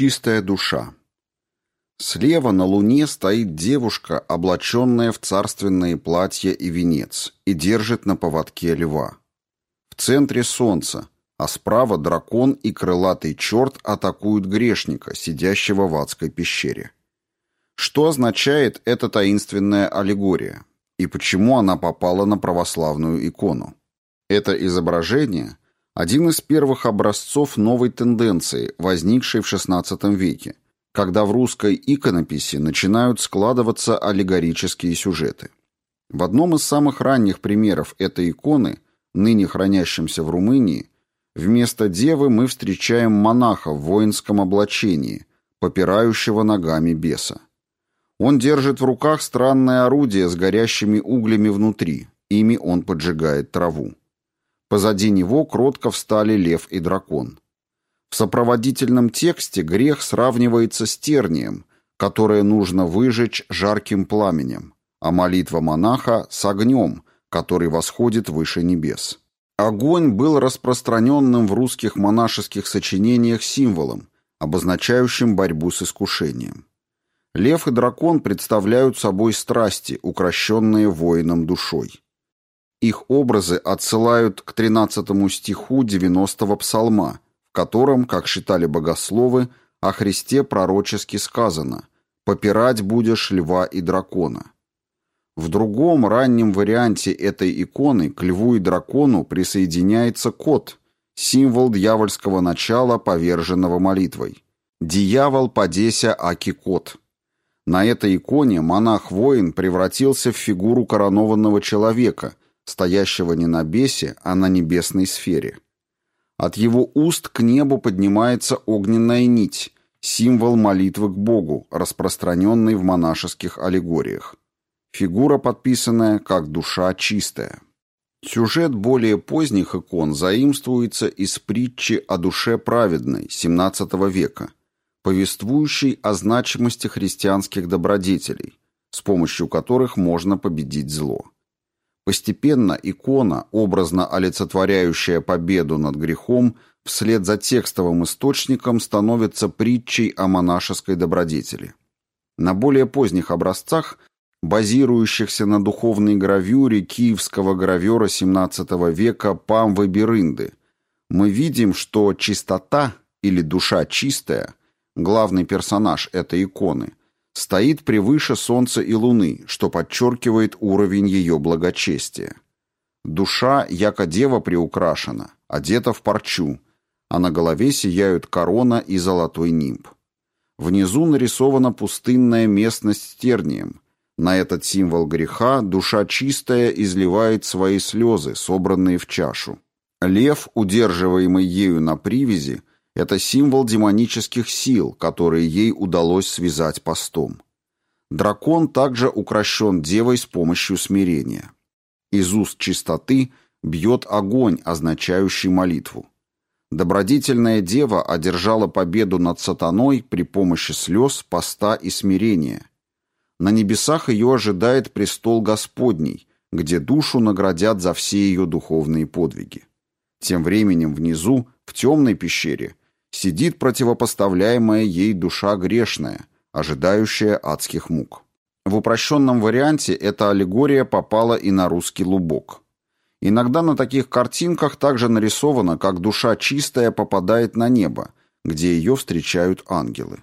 Чистая душа. Слева на луне стоит девушка, облаченная в царственные платья и венец, и держит на поводке льва. В центре солнце, а справа дракон и крылатый черт атакуют грешника, сидящего в адской пещере. Что означает эта таинственная аллегория? И почему она попала на православную икону? Это изображение – один из первых образцов новой тенденции, возникшей в XVI веке, когда в русской иконописи начинают складываться аллегорические сюжеты. В одном из самых ранних примеров этой иконы, ныне хранящемся в Румынии, вместо девы мы встречаем монаха в воинском облачении, попирающего ногами беса. Он держит в руках странное орудие с горящими углями внутри, ими он поджигает траву. Позади него кротко встали лев и дракон. В сопроводительном тексте грех сравнивается с тернием, которое нужно выжечь жарким пламенем, а молитва монаха с огнем, который восходит выше небес. Огонь был распространенным в русских монашеских сочинениях символом, обозначающим борьбу с искушением. Лев и дракон представляют собой страсти, укращенные воином душой. Их образы отсылают к 13 стиху 90-го псалма, в котором, как считали богословы, о Христе пророчески сказано «попирать будешь льва и дракона». В другом раннем варианте этой иконы к льву и дракону присоединяется кот, символ дьявольского начала, поверженного молитвой. «Дьявол подеся аки кот». На этой иконе монах-воин превратился в фигуру коронованного человека – стоящего не на бесе, а на небесной сфере. От его уст к небу поднимается огненная нить, символ молитвы к Богу, распространенный в монашеских аллегориях. Фигура, подписанная как «душа чистая». Сюжет более поздних икон заимствуется из притчи о душе праведной XVII века, повествующей о значимости христианских добродетелей, с помощью которых можно победить зло. Постепенно икона, образно олицетворяющая победу над грехом, вслед за текстовым источником становится притчей о монашеской добродетели. На более поздних образцах, базирующихся на духовной гравюре киевского гравера XVII века Памвы Берынды, мы видим, что чистота или душа чистая, главный персонаж этой иконы, стоит превыше Солнца и Луны, что подчеркивает уровень ее благочестия. Душа, яко дева приукрашена, одета в парчу, а на голове сияют корона и золотой нимб. Внизу нарисована пустынная местность с тернием. На этот символ греха душа чистая изливает свои слезы, собранные в чашу. Лев, удерживаемый ею на привязи, это символ демонических сил, которые ей удалось связать постом. Дракон также укращен девой с помощью смирения. Из уст чистоты бьет огонь, означающий молитву. Добродетельная дева одержала победу над сатаной при помощи слез, поста и смирения. На небесах ее ожидает престол Господний, где душу наградят за все ее духовные подвиги. Тем временем внизу, в темной пещере, сидит противопоставляемая ей душа грешная, ожидающая адских мук. В упрощенном варианте эта аллегория попала и на русский лубок. Иногда на таких картинках также нарисовано, как душа чистая попадает на небо, где ее встречают ангелы.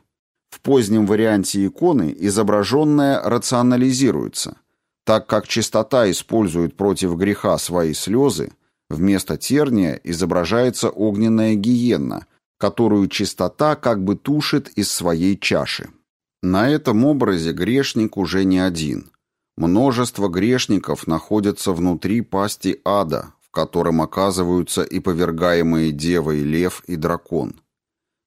В позднем варианте иконы изображенное рационализируется. Так как чистота использует против греха свои слезы, вместо терния изображается огненная гиенна – которую чистота как бы тушит из своей чаши. На этом образе грешник уже не один. Множество грешников находятся внутри пасти ада, в котором оказываются и повергаемые девой лев и дракон.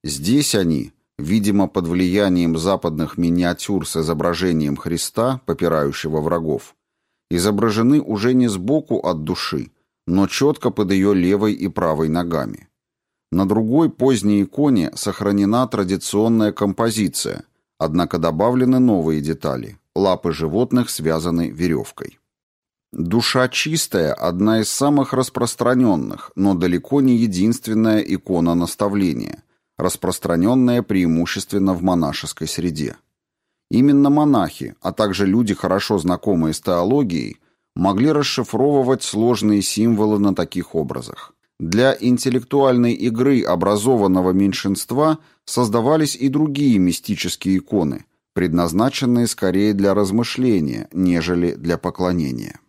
Здесь они, видимо, под влиянием западных миниатюр с изображением Христа, попирающего врагов, изображены уже не сбоку от души, но четко под ее левой и правой ногами. На другой поздней иконе сохранена традиционная композиция, однако добавлены новые детали. Лапы животных связаны веревкой. Душа чистая – одна из самых распространенных, но далеко не единственная икона наставления, распространенное преимущественно в монашеской среде. Именно монахи, а также люди, хорошо знакомые с теологией, могли расшифровывать сложные символы на таких образах. Для интеллектуальной игры образованного меньшинства создавались и другие мистические иконы, предназначенные скорее для размышления, нежели для поклонения.